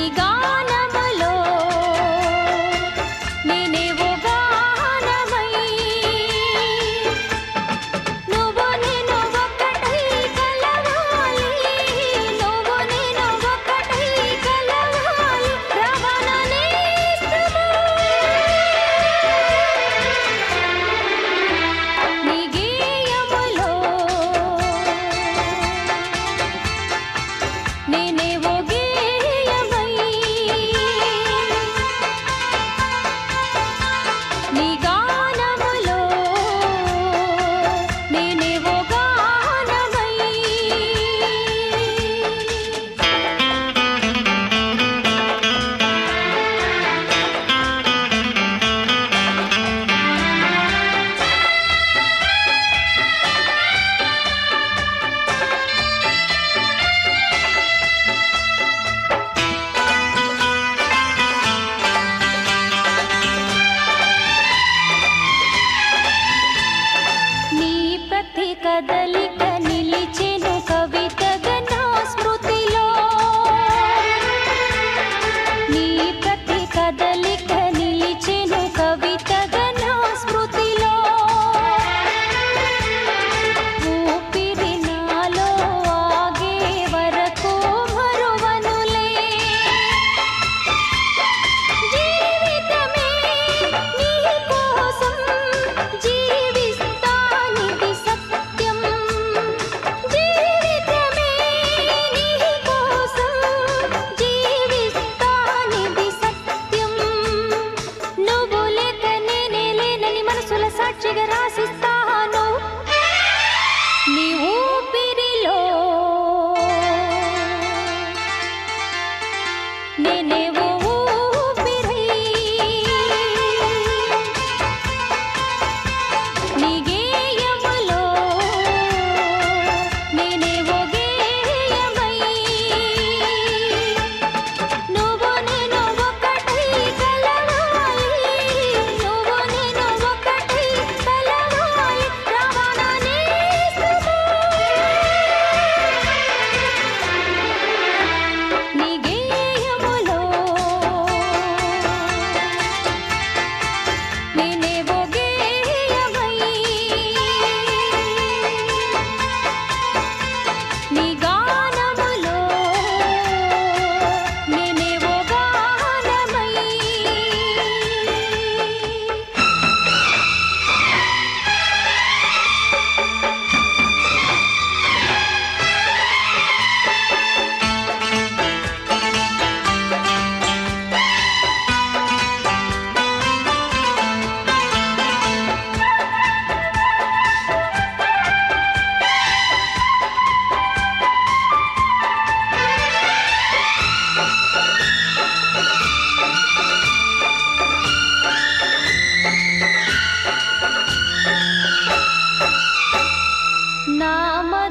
నీ సాక్షిగా రాసిస్తాను. నీ ఊపిరిలో నేనేవో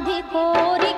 राधे